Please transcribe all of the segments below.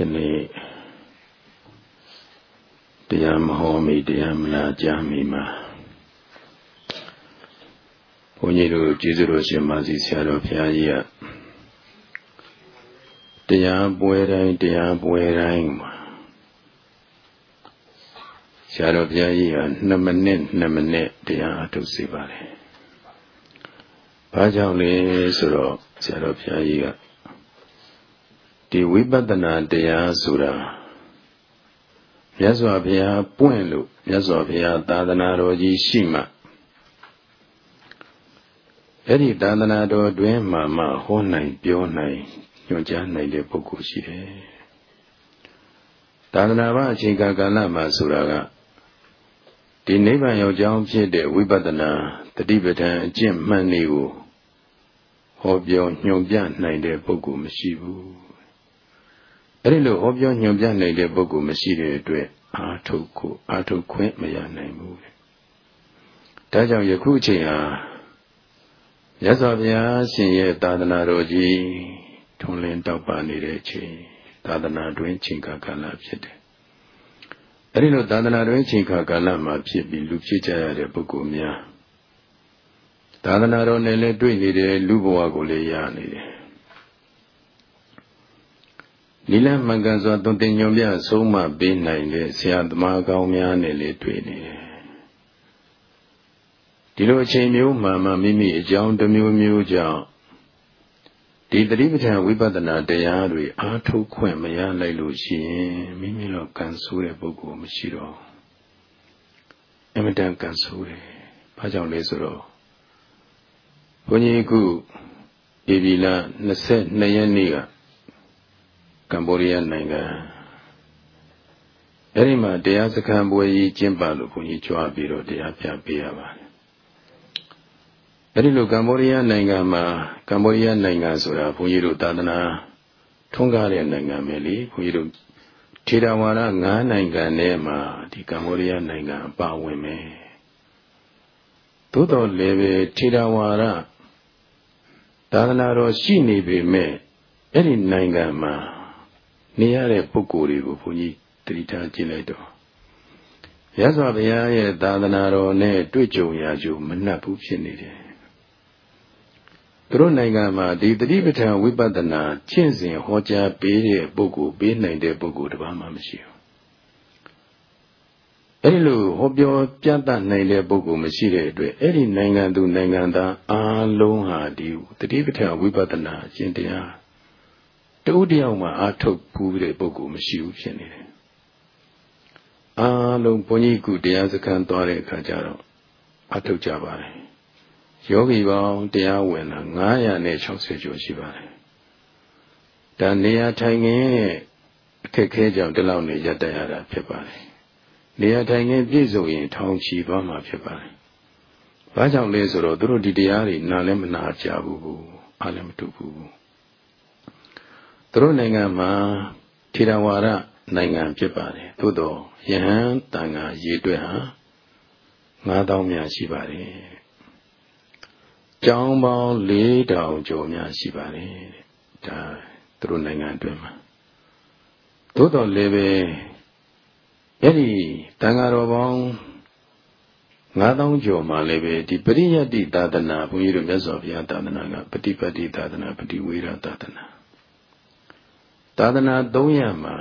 ယနေ့တရားမဟောမိတရားမလားကြားမိမှာဘုန်းကြီးတို့ကျေးဇူးတော်ရှင်မာစီဆရာတော်ဘုရားကြီးကတရားပွဲတိုင်းတရားပွဲတိုင်းမှာဆရာတော်ဘုရားကြီးက2မိနစ်2မိနစ်တရားအထုတ်စေပါတယ်။ဘာကြောင့်လဲဆိုတော့ဆရာတော်ဘုရားကြီးက ဒီဝိပဿနာတရားဆိုတာမြတ်စွာဘုရားပွင့်လို့မြတ်စွာဘုရားသာသနာတော်ကြီးရှိမှအဲ့ဒီသာသနာတော်တွင်မှမှဟောနိုင်ပြောနိုင်ညွှန်ကြားနိုင်တဲ့ပုဂ္ဂိုလ်ရှိတယ်သာသနာ့ဘာအချိန်ကာလမှာဆိုတာကဒီနိဗ္ဗာန်ရောက်ကြောင်းဖြစ်တဲ့ဝိပဿနာတတိပဋ္ဌာန်အကျင့်မှန်နေကိုဟောပြောညွှန်ပြနိုင်တဲ့ပုဂ္ဂိုလ်မရှိဘူး အဲ့ဒီလိုဟောပြောညွှန်ပြနိုင်တဲ့ပုဂ္ဂိုလ်မရှိတဲ့အတွက်အာထုတ်ကိုအာထုတ်ခွင့်မရနိုင်ဘူးဒါကြောင့်ယခုအချိန်ဟာရသော်ဗျာရှင်ရဲ့သာသနာတော်ကြီးထွန်းလင်းတောက်ပနေတဲ့အချိန်သာသနာတွင်ချိန်ခါကာလဖြစ်တယ်အဲ့ဒီလိုသာသနာတွင်ချိန်ခါကာလမှာဖြစ်ပြီးလူဖြစ်ကြရတဲ့ပုဂ္ဂိုလ်များသာသနာတော်နဲ့လည်းတွေ့နေတဲ့လူဘဝကိုလည်းရနေတယ် နိလမှန်ကန်စွာသွန်သင်ညွန်ပြဆုံးမပေးနိုင်တဲ့ဆရာသမားကောင်းများနဲ့လည်းတွေ့နေတယ်ဒီလိုအချိန်မျိုးမှမှမိမိအကြောင်းတစ်မျိုးမျိုးကြောင့်ဒီတတိပဋ္ဌာန်ဝိပဿနာတရားတွေအားထုတ်ခွင့်မရလိုက်လို့ရှိရင်မိမိတော့ကံဆိုးတဲ့ပုဂ္ဂိုလ်မရှိတော့အမတန်ကံဆိုးတယ်။ဘာကြောင့်လဲဆိုတော့ဘုန်းကြီးခုဧပြီလ22ရက်နေ့က ကမ္ဘောဒီးယားနိုင်ငံအဲ့ဒီမှာတရားစခန်းပွဲကြီးကျင်းပလို့ဘုန်းကြီးကြွားပြီးတော့တရားပြပေးရပါတယ်အဲ့ဒီလိုကမ္ဘောဒီးယားနိုင်ငံမှာကမ္ဘောဒီးယားနိုင်ငံဆိုတာဘုန်းကြီးတို့သာသနာထွန်းကားတဲ့နိုင်ငံပဲလေဘုန်းကြီးတို့ထေရဝါဒ9နိုင်ငံထဲမှာဒီကမ္ဘောဒီးယားနိုင်ငံအပါဝင်ပဲသို့တော်လည်းပဲထေရဝါဒသာသနာတော်ရှိနေပေမဲ့အဲ့ဒီနိုင်ငံမှာ နေရတဲ့ပုဂ္ဂိုလ်တွေကိုဘုန်းကြီးတတိထားကြည့်လိုက်တော့ရသော်ဘုရားရဲ့သာသနာတော်နဲ့တွေ့ကြုံရကြမနှက်ဘူးဖြစ်နေတယ်သူတို့နိုင်ငံမှာဒီတတိပဋ္ဌာန်ဝိပဿနာကျင့်စဉ်ဟောကြားပေးတဲ့ပုဂ္ဂိုလ်ပေးနိုင်တဲ့ပုဂ္ဂိုလ်တစ်ပါးမှမရှိဘူးအဲ့ဒီလိုဟောပြောပြသနိုင်တဲ့ပုဂ္ဂိုလ်မရှိတဲ့အတွက်အဲ့ဒီနိုင်ငံသူနိုင်ငံသားအားလုံးဟာဒီတတိပဋ္ဌာန်ဝိပဿနာအကျင့်တရား တဦးတယောက်မှအာထုတ်ဘူးတဲ့ပုဂ္ဂိုလ်မရှိဘူးဖြစ်နေတယ်။အားလုံးဘုန်းကြီးကုတရားစခန်းသွားတဲ့အခါကျတော့အာထုတ်ကြပါတယ်။ယောဂီပေါင်းတရားဝင်တာ960ကျော်ရှိပါတယ်။ဒါနေရာထိုင်ခင်းရဲ့အခက်ခဲကြောင့်ဒီလောက်နေရတတ်ရတာဖြစ်ပါတယ်။နေရာထိုင်ခင်းပြည့်စုံရင်ထောင်ချီသွားမှာဖြစ်ပါတယ်။ဘာကြောင့်လဲဆိုတော့သူတို့ဒီတရားတွေနားလည်းမနာကြဘူး။အားလည်းမတူဘူး။ သူတို့နိုင်ငံမှာထေရဝါဒနိုင်ငံဖြစ်ပါတယ်သို့တော့ယဟန်တန်ခါရေတွက်ဟာ9000များရှိပါတယ်ကျောင်းပေါင်း4000ကျော်များရှိပါတယ်ဒါသူတို့နိုင်ငံအတွင်းမှာသို့တော်လည်းပဲအဲ့ဒီတန်ဃာတော်ပေါင်း9000ကျော်မှလည်းပဲဒီပရိယတ္တိသာသနာဘုန်းကြီးတို့မြတ်စွာဘုရားသာသနာကပฏิပတ်တိသာသနာပฏิဝေရသာသနာ သာသနာ300မှာ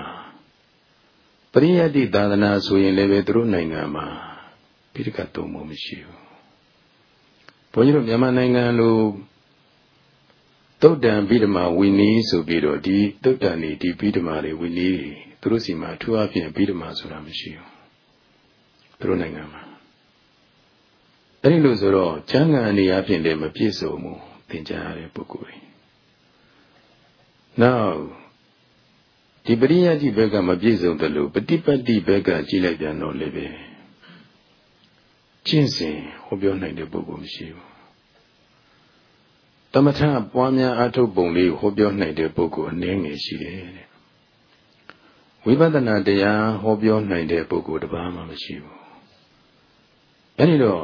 ပရိယတ္တိသာသနာဆိုရင်လည်းပဲသူတို့နိုင်ငံမှာပိဋကတ်သုံးဖို့မရှိဘူးဘုန်းကြီးတို့မြန်မာနိုင်ငံလိုတုတ်တံပိဓမာဝီနီးဆိုပြီးတော့ဒီတုတ်တံနေဒီပိဓမာတွေဝီနီးတွေသူတို့စီမှာအထူးအဖြင့်ပိဓမာဆိုတာမရှိဘူးသူတို့နိုင်ငံမှာအဲဒီလိုဆိုတော့ကျမ်းဂန်အနေအချင်းလည်းမပြည့်စုံဘူးသင်ကြားရတဲ့ပုဂ္ဂိုလ်တွေနောက် ဒီပရိယတ်တိဘက်ကမပြည့်စုံတယ်လို့ပฏิပတ်တိဘက်ကကြည့်လိုက်ပြန်တော့လည်းပဲကျင့်စဉ်ဟောပြောနိုင်တဲ့ပုဂ္ဂိုလ်မရှိဘူးတမထပွားများအထုတ်ပုံလေးဟောပြောနိုင်တဲ့ပုဂ္ဂိုလ်အနည်းငယ်ရှိတယ်တဲ့ဝိပဿနာတရားဟောပြောနိုင်တဲ့ပုဂ္ဂိုလ်တစ်ပါးမှမရှိဘူးအဲဒီတော့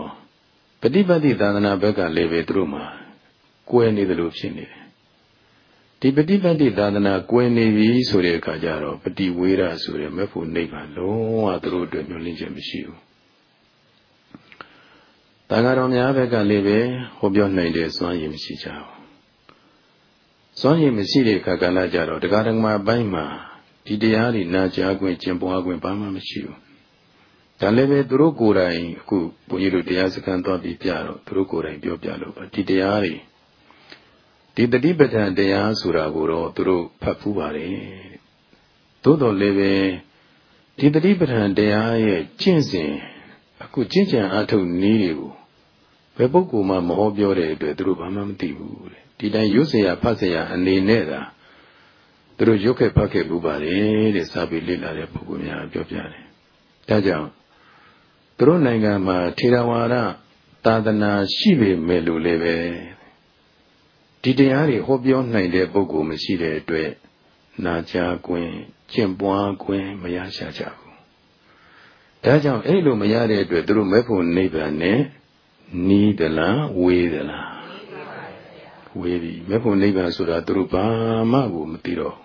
ပฏิပတ်တိသာသနာဘက်ကလည်းပဲသူတို့မှာကွဲနေတယ်လို့ဖြစ်နေတယ် ဒီပฏิပတ်တိသာသနာကွယ်နေပြီဆိုတဲ့အခါကျတော့ပฏิဝေဒဆိုတဲ့မဲ့ဖို့နိဗ္ဗာန်လုံးဝသူတို့အတွက်ညွှန်လင်းချက်မရှိဘူး။တန်ဃာတော်များဘက်ကလည်းပဲဟောပြောနိုင်တဲ့စွမ်းရည်မရှိကြဘူး။စွမ်းရည်မရှိတဲ့အခါကလည်းကြတော့တရားဓမ္မအပိုင်းမှာဒီတရားတွေနာကြားခွင့်ကျင့်ပွားခွင့်ဘာမှမရှိဘူး။ဒါလည်းပဲသူတို့ကိုယ်တိုင်အခုဘုန်းကြီးတို့တရားစခန်းသွားပြီးပြတော့သူတို့ကိုယ်တိုင်ပြောပြလို့ပါဒီတရားတွေ ဒီတတိပဋ္ဌာန်တရားဆိုတာကိုတော့သူတို့ဖတ်ဖူးပါတယ်သို့တော်လည်းပဲဒီတတိပဋ္ဌာန်တရားရဲ့ကျင့်စဉ်အခုကျင့်ကြံအထုတ်နည်းတွေကိုဘယ်ပုဂ္ဂိုလ်မှမဟောပြောတဲ့အတွက်သူတို့ဘာမှမသိဘူးတဲ့ဒီတိုင်းရုပ်เสียဖတ်เสียအနေနဲ့သာသူတို့ရုပ်ခဲ့ဖတ်ခဲ့ဘူးပါတယ်တဲ့စာပေလေ့လာတဲ့ပုဂ္ဂိုလ်များပြောပြတယ်ဒါကြောင့်သူတို့နိုင်ငံမှာထေရဝါဒသာသနာရှိပေမဲ့လို့လည်းပဲ ဒီတရားတွေဟောပြောနိုင်တဲ့ပုဂ္ဂိုလ်မရှိတဲ့အတွက်နာကြားခွင့်ကျင့်ပွားခွင့်မရရှာကြဘူး။ဒါကြောင့်အဲ့လိုမရတဲ့အတွက်သူတို့မဲ့ဖို့နိဗ္ဗာန်နဲ့နီးသလားဝေးသလားဝေးပြီမဲ့ဖို့နိဗ္ဗာန်ဆိုတာသူတို့ဘာမှကိုမသိတော့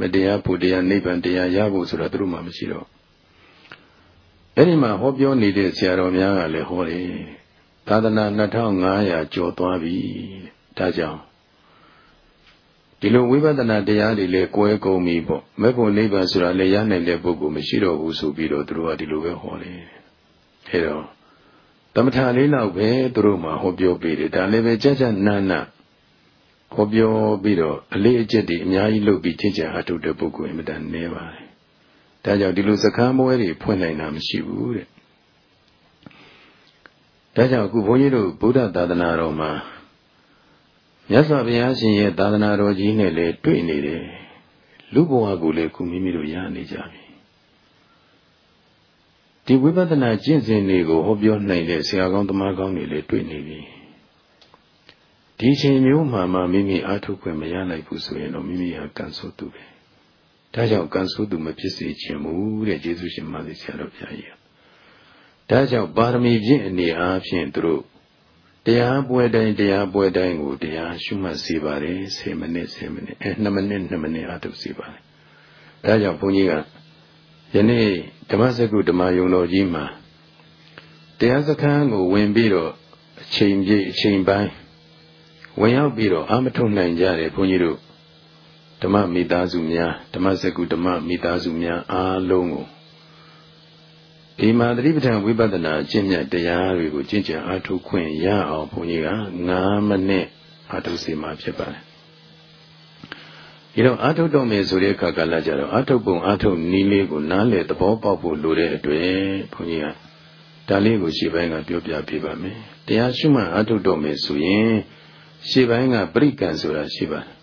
မတရားဖို့တရားနိဗ္ဗာန်တရားရဖို့ဆိုတာသူတို့မှမရှိတော့အဲ့ဒီမှာဟောပြောနေတဲ့ဆရာတော်များကလည်းဟောတယ်သာသနာ2500ကျော်သွားပြီဒါကြောင့် ဒီလိုဝိပဿနာတရားတွေလည်းကွဲကုန်ပြီပေါ့မဲ့ဖို့နိဗ္ဗာန်ဆိုတာလည်းရနိုင်တဲ့ပုဂ္ဂိုလ်မရှိတော့ဘူးဆိုပြီးတော့သူတို့ကဒီလိုပဲဟောတယ်အဲတော့သမထလေးလောက်ပဲသူတို့မှဟောပြောပေးတယ်ဒါလည်းပဲကြကြနန်းနဟောပြောပြီးတော့အလေးအကျက်တွေအများကြီးလုပ်ပြီးချင်းချင်အထုတဲ့ပုဂ္ဂိုလ်အမြဲတမ်းနေပါတယ်ဒါကြောင့်ဒီလိုစကမ်းပွဲတွေဖွင့်နိုင်တာမရှိဘူးတဲ့ဒါကြောင့်အခုဘုန်းကြီးတို့ဗုဒ္ဓသာသနာတော်မှာ မြတ်စွာဘုရားရှင်ရဲ့သာသနာတော်ကြီးနဲ့လည်းတွေ့နေတယ်လူဘဝကိုလည်းခုမိမိတို့ရနေကြပြီဒီဝိပဿနာကျင့်စဉ်တွေကိုဟောပြောနိုင်တဲ့ဆရာကောင်းသမားကောင်းတွေလည်းတွေ့နေပြီဒီချိန်မျိုးမှာမှမိမိအားထုတ်ခွင့်မရနိုင်ဘူးဆိုရင်တော့မိမိဟာကံဆိုးသူပဲဒါကြောင့်ကံဆိုးသူမဖြစ်စေခြင်းမူတဲ့ယေရှုရှင်မသိဆရာတော်ဘုရားကြီးဒါကြောင့်ပါရမီဖြင့်အနေအားဖြင့်သူတို့ တရားပွဲတိုင်းတရားပွဲတိုင်းကိုတရားရှုမှတ်စေပါတယ်10မိနစ်10မိနစ်အဲ2မိနစ်2မိနစ်အထုတ်စေပါတယ်ဒါကြောင့်ဘုန်းကြီးကယနေ့ဓမ္မစကုဓမ္မယုံတော်ကြီးမှာတရားစခန်းကိုဝင်ပြီးတော့အချိန်ပြည့်အချိန်ပိုင်းဝင်ရောက်ပြီးတော့အာမထုတ်နိုင်ကြတယ်ဘုန်းကြီးတို့ဓမ္မမိသားစုများဓမ္မစကုဓမ္မမိသားစုများအားလုံးကို ဒီမှာသတိပဋ္ဌာန်ဝိပဿနာကျင့်မြတ်တရားတွေကိုကျင့်ကြံအားထုတ်ခွင့်ရအောင်ဘုန်းကြီးက9မိနစ်အားထုတ်စီမှာဖြစ်ပါတယ်ဒီတော့အာထုတ်တော့မယ်ဆိုတဲ့အခါကလည်းကြတော့အာထုတ်ပုံအာထုတ်နီးလေးကိုနားလေသဘောပေါက်ဖို့လိုတဲ့အတွက်ဘုန်းကြီးကဒါလေးကိုရှေ့ပိုင်းကပြောပြပေးပါမယ်တရားရှုမှတ်အာထုတ်တော့မယ်ဆိုရင်ရှေ့ပိုင်းကပရိကံဆိုတာရှိပါတယ်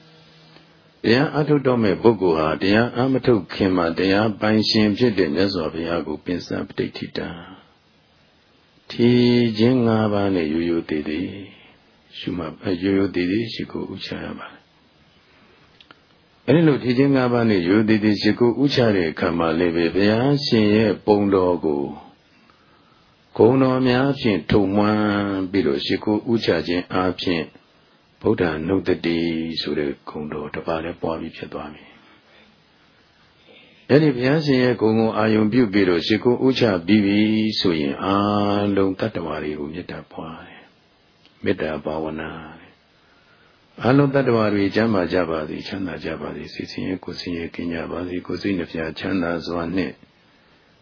တရားအထုတ်တော့မဲ့ပုဂ္ဂိုလ်ဟာတရားအမထုတ်ခင်မှာတရားပိုင်ရှင်ဖြစ်တဲ့မြတ်စွာဘုရားကိုပင်စပဋိဋ္ဌိတာထီခြင်း၅ပါးနဲ့ရိုးရိုးသေးသေးရှုမှရိုးရိုးသေးသေးရှိကိုဥချရပါတယ်အဲဒီလိုထီခြင်း၅ပါးနဲ့ရိုးသေးသေးရှိကိုဥချတဲ့အခါမှာလည်းပဲဘုရားရှင်ရဲ့ပုံတော်ကိုဂုဏ်တော်များဖြင့်ထုံမှန်းပြီးတော့ရှိကိုဥချခြင်းအပြင် ဗုဒ္ဓနုတ္တိဆိုတဲ့ဂုံတော်တစ်ပါးလည်းပွားပြီးဖြစ်သွားပြီအဲ့ဒီဘုရားရှင်ရဲ့ဂုံကိုအာယုံပြုပြီးတော့ရှ िख ိုးဥချပြီးပြီဆိုရင်အာလုံးတတ္တဝါတွေကိုမေတ္တာပွားတယ်မေတ္တာဘာဝနာအလုံးတတ္တဝါတွေကျမ်းမာကြပါစေချမ်းသာကြပါစေစိတ်ဆင်းရဲကိုယ်ဆင်းရဲကင်းကြပါစေကိုယ်စိတ်နှပြချမ်းသာစွာနဲ့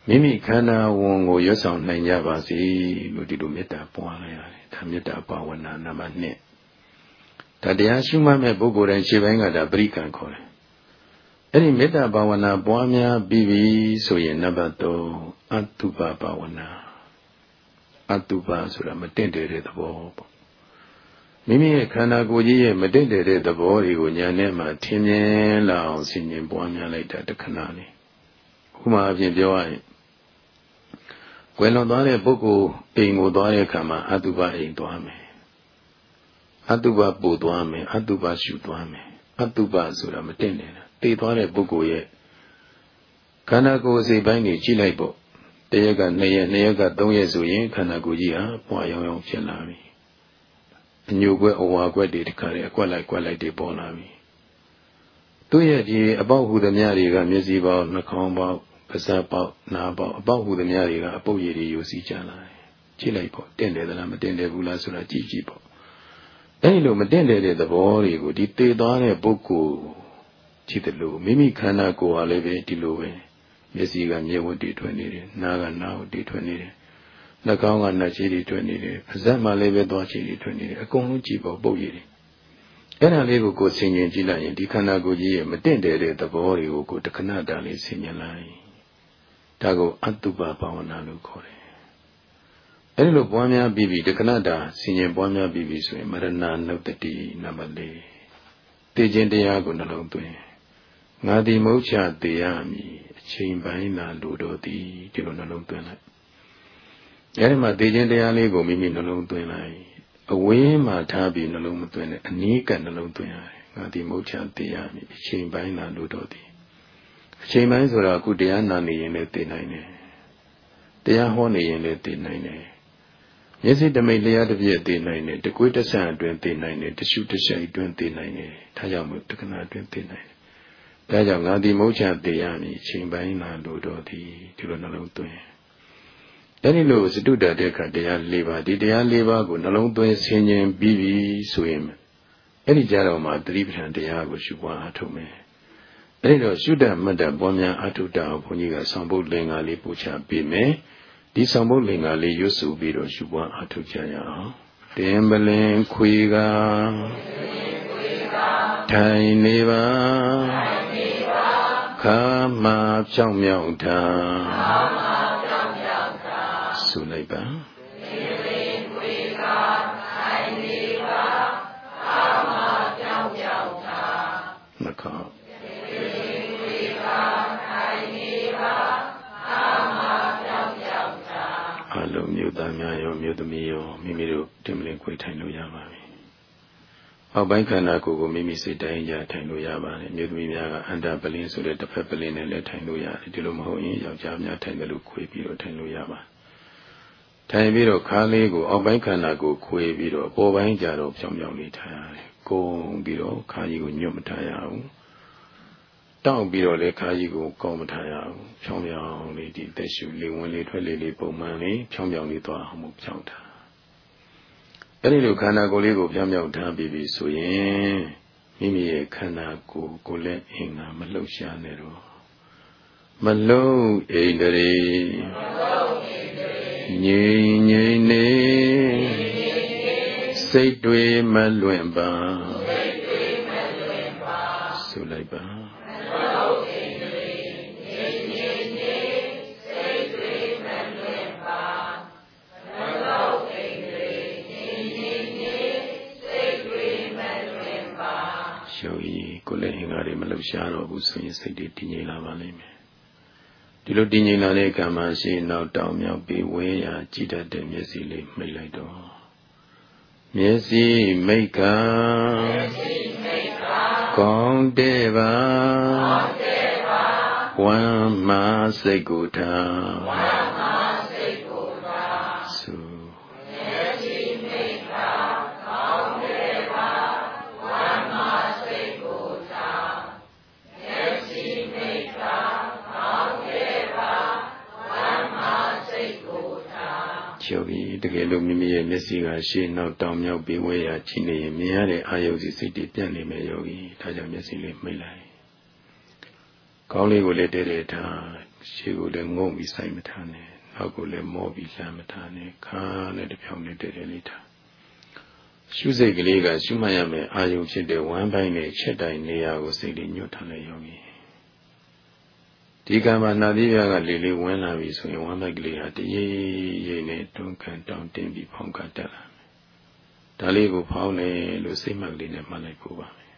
မိမိခန္ဓာဝန်ကိုရွတ်ဆောင်နိုင်ကြပါစေလို့ဒီလိုမေတ္တာပွားလိုက်ရတယ်ဒါမေတ္တာဘာဝနာနံပါတ်1 ဒါတရားရှုမှတ်မဲ့ပုဂ္ဂိုလ်တိုင်းခြေပိုင်းကဒါပရိကံခေါ်တယ်အဲ့ဒီမေတ္တာဘာဝနာပွားများပြီးပြီဆိုရင်နံပါတ်3အတုပဘာဝနာအတုပဆိုတာမတင့်တယ်တဲ့သဘောပေါ့မိမိရဲ့ခန္ဓာကိုယ်ကြီးရဲ့မတင့်တယ်တဲ့သဘောတွေကိုညာနဲ့မှထင်မြင်လာအောင်ဆင်ញင်ပွားများလိုက်တာတခဏလေးဥပမာအပြင်ပြောရရင်ကွယ်လွန်သွားတဲ့ပုဂ္ဂိုလ်အိမ်ကိုသွားတဲ့အခါမှာအတုပအိမ်သွားမယ် အတုပပို့သွားမယ်အတုပရှုသွားမယ်အတုပဆိုတာမတင်နေတာတည်သွားတဲ့ပုဂ္ဂိုလ်ရဲ့ခန္ဓာကိုယ်စိတ်ပိုင်းကြီးကြည့်လိုက်ပေါ့တရက်က2ရက်2ရက်က3ရက်ဆိုရင်ခန္ဓာကိုယ်ကြီးဟာပွားရောင်ရောင်ဖြစ်လာပြီအညိုကွက်အဝါကွက်တွေတခါလေအကွက်လိုက်ကွက်လိုက်တွေပေါ်လာပြီသူ့ရဲ့ဒီအပေါက်ဟူသမျှတွေကမျက်စိပေါက်နှာခေါင်းပေါက်ပါးစပ်ပေါက်နားပေါက်အပေါက်ဟူသမျှတွေကအပုပ်ရည်တွေယူစီကြလာတယ်ကြည့်လိုက်ပေါ့တင့်တယ်သလားမတင့်တယ်ဘူးလားဆိုတာကြည့်ကြည့်ပေါ့ အဲဒီလိုမတင့်တယ်တဲ့သဘောတွေကိုဒီသေသွားတဲ့ပုဂ္ဂိုလ်ကြည့်တယ်လို့မိမိခန္ဓာကိုယ်ဟာလည်းပဲဒီလိုပဲမျက်စိကမျက်ဝတ်တွေထွက်နေတယ်နားကနားဝတ်တွေထွက်နေတယ်နှာခေါင်းကနှာချေတွေထွက်နေတယ်ပါးစပ်မှာလည်းပဲသွားချေတွေထွက်နေတယ်အကုန်လုံးကြည့်ပေါ့ပုပ်ရည်တွေအဲ့ဒါလေးကိုကိုဆင်ញင်ကြည့်လိုက်ရင်ဒီခန္ဓာကိုယ်ကြီးရဲ့မတင့်တယ်တဲ့သဘောတွေကိုကိုတခဏတားလေးဆင်ញင်လိုက်ဒါကိုအတုပဘာဝနာလို့ခေါ်တယ် အဲဒီလိုပွားများပြီးပြီတခဏတာဆင်ញင်ပွားများပြီးပြီဆိုရင်မရဏနုတ္တိနံပါတ်၄သိခြင်းတရားကိုနှလုံးသွင်းငါဒီမုတ်ချသေးရမည်အချိန်ပိုင်းသာလိုတော်သည်ဒီလိုနှလုံးသွင်းလိုက်အဲဒီမှာသိခြင်းတရားလေးကိုမိမိနှလုံးသွင်းလိုက်အဝေးမှာထားပြီးနှလုံးမသွင်းနဲ့အနီးကနှလုံးသွင်းရတယ်ငါဒီမုတ်ချသေးရမည်အချိန်ပိုင်းသာလိုတော်သည်အချိန်ပိုင်းဆိုတော့အခုတရားနာနေရင်လည်းသိနိုင်တယ်တရားဟောနေရင်လည်းသိနိုင်တယ် မျက်စိတမိတ်လျားတစ်ပြည့်သိနိုင်တယ်တကွေးတဆန်အတွင်းသိနိုင်တယ်တရှုတရှိအတွင်းသိနိုင်တယ်ဒါကြောင့်မို့တက္ကနာအတွင်းသိနိုင်တယ်ဒါကြောင့်ငါဒီမုတ်ချသိရမည်အချိန်ပိုင်းသာလိုတော်သည်ဒီလိုနှလုံးသွင်းအဲဒီလိုစတုတ္တတဲ့ခတရား၄ပါးဒီတရား၄ပါးကိုနှလုံးသွင်းဆင်ခြင်ပြီးပြီဆိုရင်အဲ့ဒီကြတော့မှသတိပဋ္ဌာန်တရားကိုရှုပွားအားထုတ်မယ်အဲ့ဒီတော့ရှုတတ်မှတ်တတ်ပွားများအထုတအောင်ဘုန်းကြီးကဆောင်ပုဒ်လင်္ကာလေးပို့ချပေးမယ် ဒီဆောင်ပုဒ်လင်္ကာလေးရွတ်စုပြီးတော့ရှုပွားအထုကြရအောင်တင်ပလင်ခွေကထိုင်နေပါခါမှာဖြောင်းမြောက်တာဆုလိုက်ပါ မြို့သမီးရောမိမိတို့တင်မလင်ခွေထိုင်လို့ရပါပြီ။အောက်ပိုင်းခန္ဓာကိုယ်ကိုမိမိစိတ်တိုင်းကြထိုင်လို့ရပါတယ်။မြို့သမီးများကအန္တပလင်းဆိုတဲ့တစ်ဖက်ပလင်းနဲ့လည်းထိုင်လို့ရတယ်။ဒီလိုမဟုတ်ရင်ယောက်ျားများထိုင်တယ်လို့ခွေပြီးတော့ထိုင်လို့ရပါ။ထိုင်ပြီးတော့ခါလေးကိုအောက်ပိုင်းခန္ဓာကိုခွေပြီးတော့အပေါ်ပိုင်းကြတော့ဖြောင်းဖြောင်းလေးထားရတယ်။ကုန်းပြီးတော့ခါကြီးကိုညွတ်မထားရဘူး။တောက်ပြီးတော့လေခါကြီးကိုကောင်းမထားရဘူးဖြောင်းဖြောင်းလေးဒီသက်ရှူလေးဝင်လေးထွက်လေးလေးပုံမှန်လေးဖြောင်းဖြောင်းလေးသွားအောင်မို့ဖြောင်းထား အဲ့ဒီလိုခန္ဓာကိုယ်လေးကိုပြောင်းပြောင်းထားပြီးပြီဆိုရင်မိမိရဲ့ခန္ဓာကိုယ်ကိုလည်းအင်္ဂါမလှုပ်ရှားနဲ့တော့မလုံးအိန္ဒြေငြိမ်ငြိမ်နေစိတ်တွေမလွင့်ပါဆိုလိုက်ပါကိုယ် ပ်ရှားတော့ဘူးဆိုရင်စိတ်တွေတည်ငြိမ်လာပါလိမ့်မယ်ဒီလိုတည်ငြိမ်လာတဲ့ကံမှာရှိနောက်တောင်မြောက်ပြီးဝဲရာကြည်တတ်တဲ့မျက်စိလေးမှိတ်လိုက်တော့မျက်စိမိတ်ကကောင်းတဲ့ပါဝမ်းမာစိတ်ကိုထားချုပ် တကယ်လို့မိမိရဲ့မျက်စိကရှေ့နောက်တောင်မြောက်ပြီးဝဲရကြည့်နေရင်မြင်ရတဲ့အာယုစီစိတ်တွေပြန့်နေမယ်ယောဂီဒါကြောင့်မျက်စိလေးမိတ်လိုက်ကောင်းလေးကိုလည်းတဲတဲထားရှေ့ကိုလည်းငုံပြီးဆိုင်မထားနဲ့နောက်ကိုလည်းမောပြီးလှမ်းမထားနဲ့ခါနဲ့တဖြောင်းနဲ့တဲတဲလေးထားရှုစိတ်ကလေးကရှုမှတ်ရမယ်အာယုဖြစ်တဲ့ဝမ်းပိုင်းနဲ့ချက်တိုင်းနေရာကိုစိတ်လေးညွတ်ထားလိုက်ယောဂီ ဒီကံမှာနာသီးပြားကလေလေးဝင်လာပြီဆိုရင်ဝမ်းမိုက်ကလေးဟာတရေရိပ်နဲ့တွန်းကန်တောင်းတင်းပြီးဖောင်းကတက်လာမယ်။ဒါလေးကိုဖောင်းတယ်လို့စိတ်မှတ်ကလေးနဲ့မှတ်လိုက်ဖို့ပါမယ်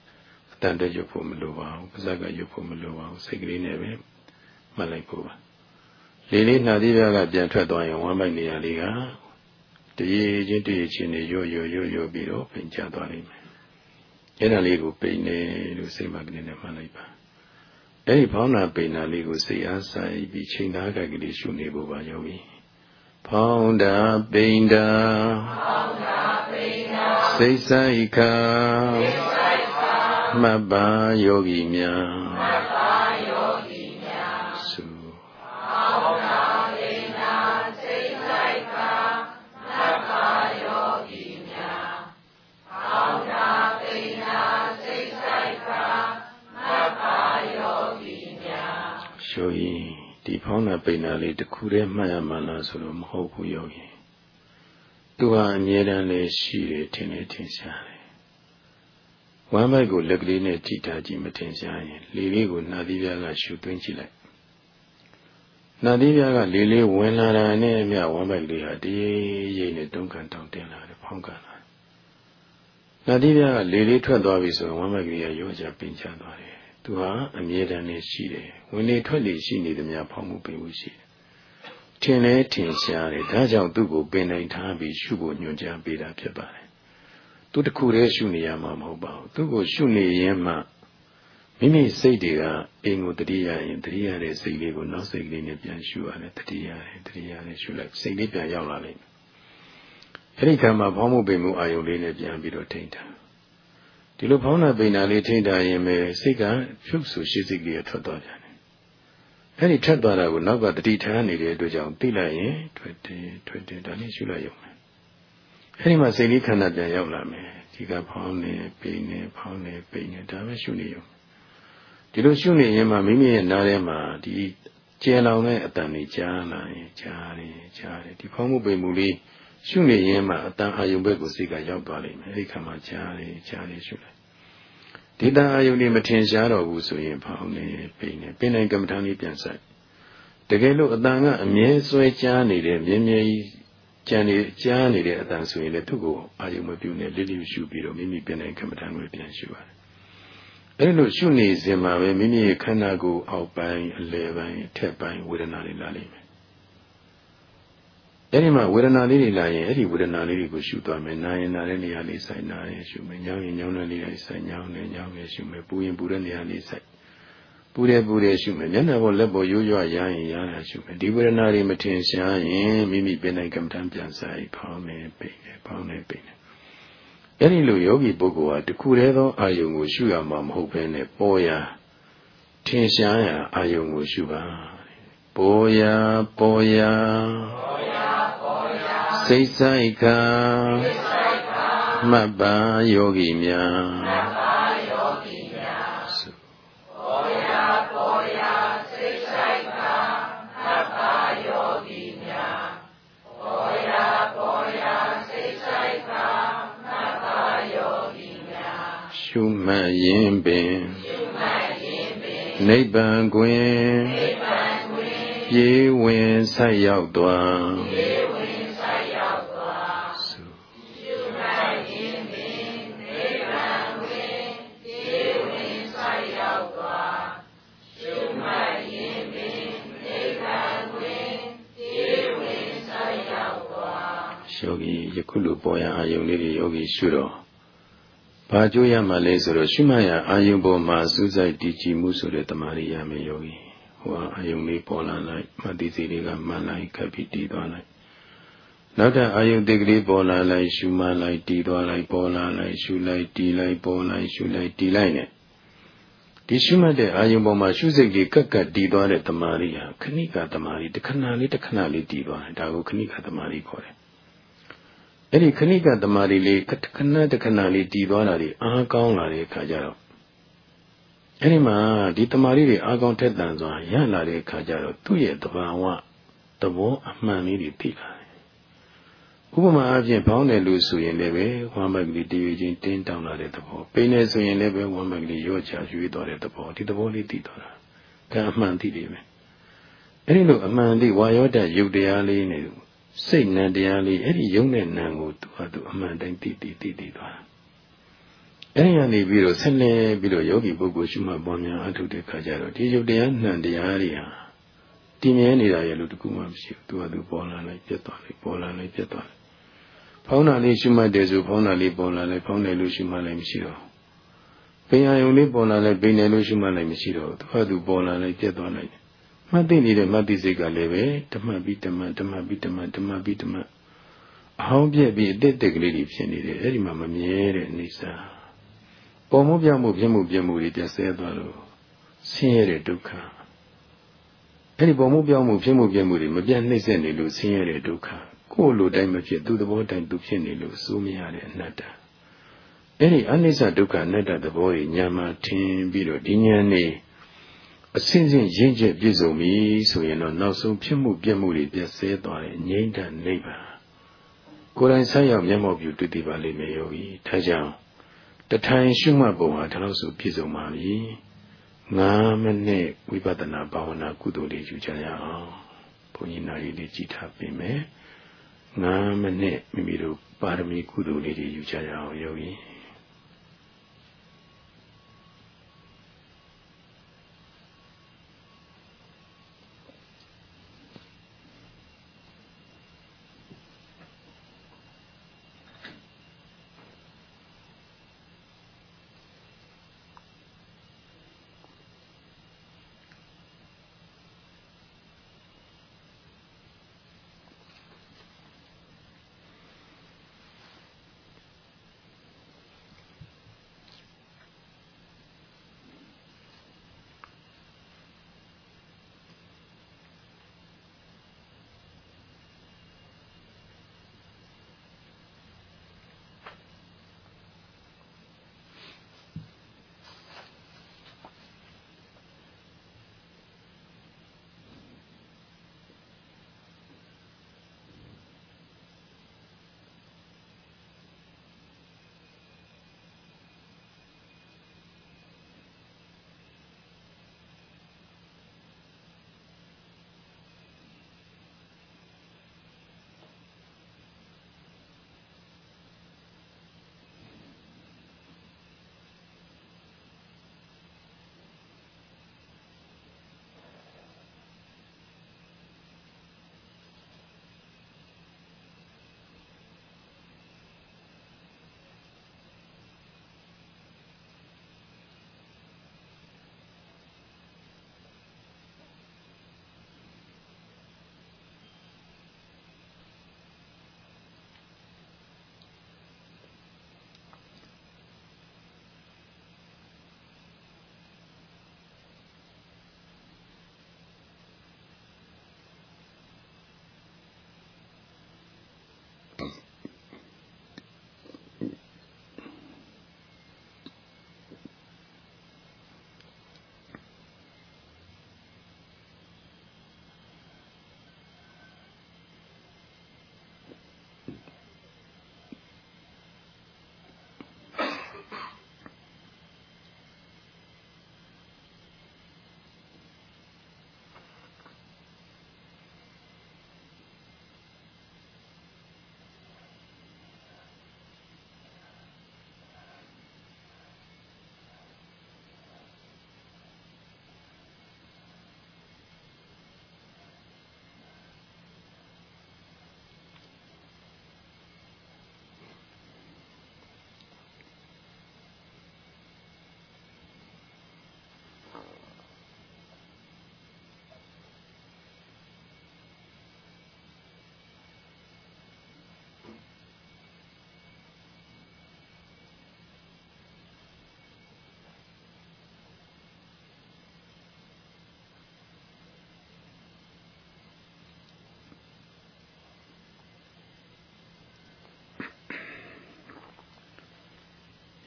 ။အတန်တက်ရွတ်ဖို့မလိုပါဘူး။ပါဇက်ကရွတ်ဖို့မလိုပါဘူး။စိတ်ကလေးနဲ့ပဲမှတ်လိုက်ဖို့ပါ။လေလေးနာသီးပြားကပြန်ထွက်သွားရင်ဝမ်းမိုက်နေရာလေးကတရေချင်းတရေချင်းနဲ့ရွရွရွရွပြီးတော့ပြင်ကျသွားလိမ့်မယ်။အဲ့ဒါလေးကိုပိန်နေလို့စိတ်မှတ်ကလေးနဲ့မှတ်လိုက်ပါ။ အဲ့ဒီဘောင်းနာပိန်နာလေးကိုစိတ်အားဆိုင်ပြီးချိန်သားကကလေးရှုနေဖို့ပါယောဂီဖောင်းတာပိန်တာဖောင်းတာပိန်တာစိတ်ဆိုင်ခါစိတ်ဆိုင်ခါမှတ်ပါယောဂီများမှတ် များရှုရင်ဒီဖောင်းနာပိန်နာလေးတစ်ခုတည်းမှတ်ရမှလားဆိုတော့မဟုတ်ဘူးယောဂီသူဟာအမြဲတမ်းလေးရှိတယ်ထင်နေထင်ရှားတယ်ဝမ်းမိုက်ကိုလက်ကလေးနဲ့ကြည့်ထားကြည့်မထင်ရှားရင်လေလေးကိုနှာသီးပြားကရှူသွင်းကြည့်လိုက်နှာသီးပြားကလေလေးဝင်လာတာနဲ့အမျှဝမ်းမိုက်လေးဟာတရေရိပ်နဲ့တုံးကန်တောင်တင်လာတယ်ဖောင်းကန်လာနှာသီးပြားကလေလေးထွက်သွားပြီဆိုရင်ဝမ်းမိုက်ကလေးကရောကြပင်ချသွားတယ် သူဟာအမြဲတမ်းနဲ့ရှိတယ်ဝင်လေထွက်လေရှိနေသမျှဖောင်းမှုပင်မှုရှိတယ်ထင်လဲထင်ရှားတယ်ဒါကြောင့်သူ့ကိုပင်နိုင်ထားပြီးရှုဖို့ညွှန်ကြားပေးတာဖြစ်ပါတယ်သူတခုတည်းရှုနေရမှာမဟုတ်ပါဘူးသူ့ကိုရှုနေရင်မှမိမိစိတ်တွေကအိမ်ကိုတတိယရင်တတိယတဲ့စိတ်လေးကိုနောက်စိတ်လေးနဲ့ပြန်ရှုရတယ်တတိယတယ်တတိယနဲ့ရှုလိုက်စိတ်လေးပြန်ရောက်လာလိမ့်မယ်အဲ့ဒီကံမှာဖောင်းမှုပင်မှုအာယုံလေးနဲ့ပြန်ပြီးတော့ထိန်းတာ ဒီလိုဖောင်းတာပိန်တာလေးထိန်းတာရင်ပဲစိတ်ကဖြုတ်ဆူရှိစိတ်လေးထွက်သွားပြန်တယ်အဲ့ဒီထွက်သွားတာကိုနောက်ကတတိထားနေတဲ့အတွက်ကြောင့်သိလိုက်ရင်ထွက်တယ်ထွက်တယ်ဒါလေးရှုလိုက်ရုံပဲအဲ့ဒီမှာစိတ်လေးခန္ဓာပြန်ရောက်လာမယ်ဒီကဖောင်းနေပိန်နေဖောင်းနေပိန်နေဒါပဲရှုနေရုံဒီလိုရှုနေရင်မှမိမိရဲ့နားထဲမှာဒီကျဲလောင်တဲ့အတန်လေးကြားလာရင်ကြားတယ်ကြားတယ်ဒီဖောင်းမှုပိန်မှုလေး ရှုနေရင်မှအတန်အာယုံဘက်ကိုစိတ်ကရောက်သွားလိမ့်မယ်အဲ့ဒီခါမှာကြားတယ်ကြားတယ်ရှုလိုက်ဒီတန်အာယုန်ဒီမထင်ရှားတော့ဘူးဆိုရင်ဖောင်းနေပိနေပိနေကမ္မထာလေးပြန်ဆိုင်တကယ်လို့အတန်ကအမြဲဆွဲကြားနေတဲ့မြဲမြဲကြီးကြံနေကြားနေတဲ့အတန်ဆိုရင်လည်းသူ့ကိုအာယုံမပြုနဲ့လိလိရှုပြီးတော့မိမိပိနေကမ္မထာကိုပြန်ရှုရတယ်အဲ့လိုရှုနေစဉ်မှာပဲမိမိရဲ့ခန္ဓာကိုယ်အောက်ပိုင်းအလယ်ပိုင်းအထက်ပိုင်းဝေဒနာတွေလာလိမ့်မယ် အဲ့ဒီမှာဝေဒနာလေးတွေလာရင်အဲ့ဒီဝေဒနာလေးတွေကိုရှုသွားမယ်နာရင်နာတဲ့နေရာလေးဆိုင်နာရင်ရှုမယ်ညောင်းရင်ညောင်းတဲ့နေရာလေးဆိုင်ညောင်းတယ်ညောင်းတယ်ရှုမယ်ပူရင်ပူတဲ့နေရာလေးဆိုင်ပူတယ်ပူတယ်ရှုမယ်မျက်နှာပေါ်လက်ပေါ်ရိုးရွရရင်ရတာရှုမယ်ဒီဝေဒနာတွေမထင်ရှားရင်မိမိပြင်နိုင်ကမ္မထံပြန်ဆိုင်ဖောင်းနေပိန်နေဖောင်းနေပိန်နေအဲ့ဒီလိုယောဂီပုဂ္ဂိုလ်ဟာတခုတည်းသောအာယုံကိုရှုရမှာမဟုတ်ဘဲနဲ့ပေါ်ရာထင်ရှားရာအာယုံကိုရှုပါပေါ်ရာပေါ်ရာ စိတ်ဆိုင်ခာမှတ်ပါယောဂီများမှတ်ပါယောဂီများပေါ်ရာပေါ်ရာစိတ်ဆိုင်ခာမှတ်ပါယောဂီများပေါ်ရာပေါ်ရာစိတ်ဆိုင်ခာမှတ်ပါယောဂီများရှုမှတ်ရင်ပင်ရှုမှတ်ရင်ပင်နိဗ္ဗာန်တွင်နိဗ္ဗာန်တွင်ပြေဝင်ဆက်ရောက်သွား ခုလိုပေါ်ရအာယုံလေးတွေယောဂီရှုတော့ဘာကြိုးရမှလဲဆိုတော့ရှုမှတ်ရအာယုံပေါ်မှာစူးစိုက်တည်ကြည်မှုဆိုတဲ့တမာရီရမယ်ယောဂီဟိုအာယုံလေးပေါ်လာလိုက်မတိစီလေးကမှန်လိုက်ခပ်ပြီးတည်သွားလိုက်နောက်ထပ်အာယုံတိတ်ကလေးပေါ်လာလိုက်ရှုမှတ်လိုက်တည်သွားလိုက်ပေါ်လာလိုက်ရှုလိုက်တည်လိုက်ပေါ်လိုက်ရှုလိုက်တည်လိုက်နဲ့ဒီရှုမှတ်တဲ့အာယုံပေါ်မှာရှုစိတ်လေးကက်ကက်တည်သွားတဲ့တမာရီဟာခဏိကတမာရီတစ်ခဏလေးတစ်ခဏလေးတည်သွားတယ်ဒါကိုခဏိကတမာရီခေါ်တယ် အဲ့ဒီခဏိကတမာရီလေးခဏတခဏလေးတည်သွားတာဒီအားကောင်းလာတဲ့အခါကျတော့အဲ့ဒီမှာဒီတမာရီတွေအားကောင်းထက်သန်စွာရလာတဲ့အခါကျတော့သူ့ရဲ့တဘာဝသဘောအမှန်လေးတွေသိလာတယ်ဥပမာအပြင်ဘောင်းတယ်လို့ဆိုရင်လည်းပဲဝမ်းဘက်ကလေးတည်ချင်းတင်းတောင်းလာတဲ့သဘောပိနေဆိုရင်လည်းပဲဝမ်းဘက်ကလေးရော့ချရွေးသွားတဲ့သဘောဒီသဘောလေးသိသွားတာကံအမှန်သိတယ်ပဲအဲ့ဒီလိုအမှန်သိဝါယောတရုပ်တရားလေးနဲ့ စိတ်နံတရားလေးအဲ့ဒီယုံတဲ့နံကိုသူဟာသူအမှန်တိုင်းသိသိသိသိသွားအဲ့ဒီကနေပြီးတော့ဆက်လက်ပြီးတော့ယောဂီပုဂ္ဂိုလ်ရှိမှပေါ်များအထုတဲ့ခါကျတော့ဒီယုတ်တရားနံတရားတွေဟာတည်မြဲနေတာရဲ့လို့တကူမှမရှိဘူးသူဟာသူပေါ်လာလိုက်ပြတ်သွားလိုက်ပေါ်လာလိုက်ပြတ်သွားလိုက်ဖောင်းတာလေးရှိမှတ်တယ်ဆိုဖောင်းတာလေးပေါ်လာလိုက်ဖောင်းတယ်လို့ရှိမှလည်းမရှိတော့ပင်ရယုံလေးပေါ်လာလိုက်ပင်တယ်လို့ရှိမှလည်းမရှိတော့သူဟာသူပေါ်လာလိုက်ပြတ်သွားလိုက် မှတ်သိနေတဲ့မှတ်သိစိတ်ကလည်းပဲဓမ္မပြီးဓမ္မဓမ္မပြီးဓမ္မဓမ္မပြီးဓမ္မအဟောင်းပြက်ပြီးအတိတ်တက်ကလေးတွေဖြစ်နေတယ်အဲ့ဒီမှာမမြဲတဲ့အိဋ္ဌာပေါ်မှုပြောင်းမှုဖြစ်မှုပြမှုတွေပြည့်စဲသွားလို့ဆင်းရဲတဲ့ဒုက္ခအဲ့ဒီပေါ်မှုပြောင်းမှုဖြစ်မှုပြမှုတွေမပြတ်နှိမ့်ဆက်နေလို့ဆင်းရဲတဲ့ဒုက္ခကိုယ်လိုတိုင်းမဖြစ်သူ့သဘောတိုင်းသူဖြစ်နေလို့စိုးမရတဲ့အနတ္တအဲ့ဒီအနိစ္စဒုက္ခအနတ္တသဘောကြီးညာမှာထင်ပြီးတော့ဒီဉာဏ်နေ အစင်းစင်းရင့်ကျက်ပြည့်စုံပြီဆိုရင်တော့နောက်ဆုံးဖြစ်မှုပြမှုတွေပြည့်စဲသွားတဲ့ငြိမ့်တဲ့နိဗ္ဗာန်ကိုယ်တိုင်ဆက်ရောက်မျက်မှောက်ပြုတွေ့သိပါလိမ့်မယ်ယောဂီဒါကြောင့်တထိုင်ရှုမှတ်ပုံဟာဒါလို့ဆိုပြည့်စုံပါပြီ9မိနစ်ဝိပဿနာဘာဝနာကုသိုလ်လေးယူကြရအောင်ဘုန်းကြီးနာရီလေးကြည်ထားပြင်မယ်9မိနစ်မိမိတို့ပါရမီကုသိုလ်လေးတွေယူကြရအောင်ယောဂီ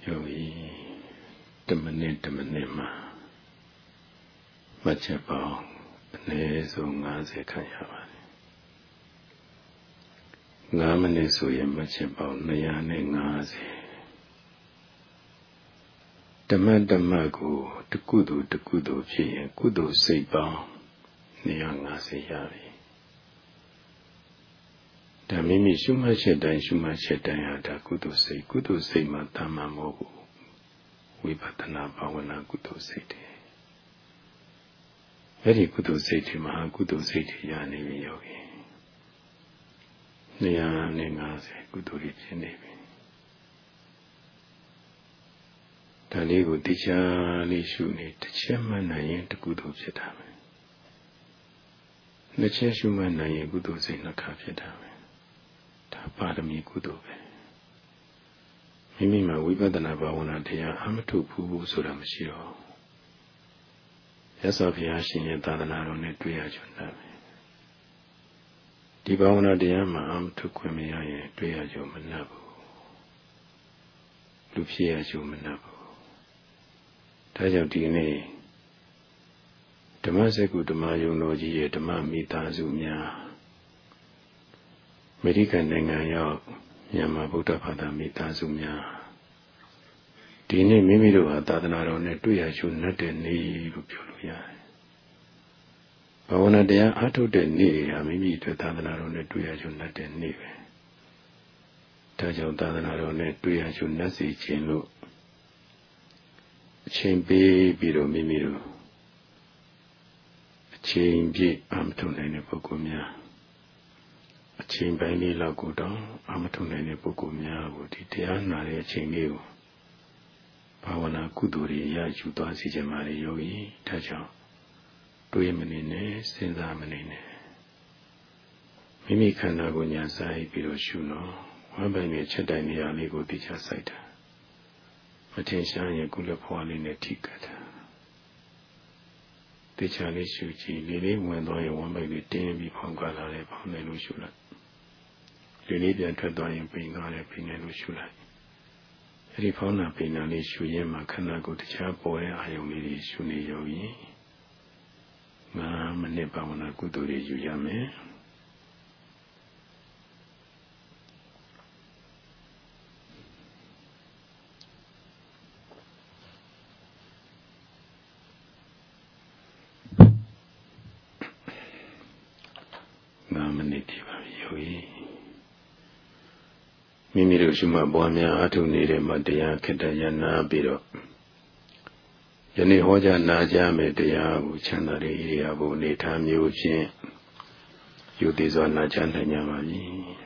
ယောဂီတမနစ်တမနစ်မှာမှတ်ချက်ပေါင်းအနည်းဆုံး90ခန့်ရပါတယ်9မိနစ်ဆိုရင်မှတ်ချက်ပေါင်း250ဓမ္မဓမ္မကိုတကုသိုလ်တကုသိုလ်ဖြစ်ရင်ကုသိုလ်စိတ်ပေါင်း250ရပြီ ဒါမိမိရှုမှတ်ချက်တိုင်းရှုမှတ်ချက်တိုင်းဟာဒါကုသိုလ်စိတ်ကုသိုလ်စိတ်မှာတမ္မာမဟုတ်ဘူးဝိပဿနာဘာဝနာကုသိုလ်စိတ်တွေအဲ့ဒီကုသိုလ်စိတ်တွေမှာကုသိုလ်စိတ်တွေရနေပြီယောဂီ250ကုသိုလ်တွေဖြစ်နေပြီဒါလေးကိုတရားလေးရှုနေတစ်ချက်မှနိုင်ရင်တကုသိုလ်ဖြစ်တာပဲနှစ်ချက်ရှုမှနိုင်ရင်ကုသိုလ်စိတ်နှစ်ခါဖြစ်တာပဲဒါ ပါရမီကုသိုလ်ပဲမမိမိမှာဝိပဿနာဘာဝနာတရားအမထုတ်ဘူးဆိုတာမရှိတော့ရသော်ဘုရားရှင်ရဲ့သာသနာတော်နဲ့တွေ့ရကြတယ်ဒီဘာဝနာတရားမှာအမထုတ်ခွင့်မရရင်တွေ့ရကြမနှက်ဘူးလူဖြစ်ရကြမနှက်ဘူးဒါကြောင့်ဒီနေ့ဓမ္မစကုဓမ္မယုံတော်ကြီးရဲ့ဓမ္မမိသားစုများ အမေရိကန်နိုင်ငံရောက်မြန်မာဗုဒ္ဓဘာသာမိသားစုများဒီနေ့မိမိတို့ဟာသာသနာတော်နဲ့တွေ့ရရှုနှက်တဲ့နေ့လို့ပြောလို့ရတယ်။ဘာဝနာတရားအားထုတ်တဲ့နေ့ဟာမိမိအတွက်သာသနာတော်နဲ့တွေ့ရရှုနှက်တဲ့နေ့ပဲ။ဒါကြောင့်သာသနာတော်နဲ့တွေ့ရရှုနှက်စေခြင်းလို့အချိန်ပေးပြီးတော့မိမိတို့အချိန်ပြည့်အမထုံနိုင်တဲ့ပုဂ္ဂိုလ်များ အချိန်ပိုင်းလေးလောက်ကိုတော့အမထုံနိုင်တဲ့ပုဂ္ဂိုလ်များကိုဒီတရားနာတဲ့အချိန်လေးကိုဘာဝနာကုသိုလ်တွေရယူသွားစေခြင်းပါလေယောဂီဒါကြောင့်တွေးမနေနဲ့စဉ်းစားမနေနဲ့မိမိခန္ဓာကိုညာစားပြီးတော့ရှုနော်ဝမ်းပိုင်နဲ့ချက်တိုင်နေရာလေးကိုသိချစိုက်တာမထင်ရှားရင်ကုလဖွာလေးနဲ့ထိကတ်တာသိချလေးရှုကြည့်လေးလေးဝင်သွားရင်ဝမ်းပိုင်လေးတင်းပြီးဖောင်းကားလာတယ်ဖောင်းနေလို့ရှုလိုက် လေးလေးပြန်ထွက်သွားရင်ပိန်သွားတယ်ပိန်နေလို့ရှုလိုက်အဲ့ဒီဖောင်းနာပိန်နာလေးရှုရင်းမှာခန္ဓာကိုယ်တခြားပေါ်တဲ့အာယုံလေးတွေရှုနေရောရင်ငါမနစ်ပါဝနာကုသိုလ်တွေယူရမယ်ငါမနစ်ဒီပါပြီယောဂီ မိမိတို့ရှိမှပွားများအားထုတ်နေတဲ့မတရားခေတ္တရနာပြီးတော့ယနေ့ဟောကြားနာကြားမယ်တရားကိုချမ်းသာတဲ့ဣရိယာပုအနေထားမျိုးဖြင့်ယူသေးစွာနာကြားနိုင်ကြပါပြီ။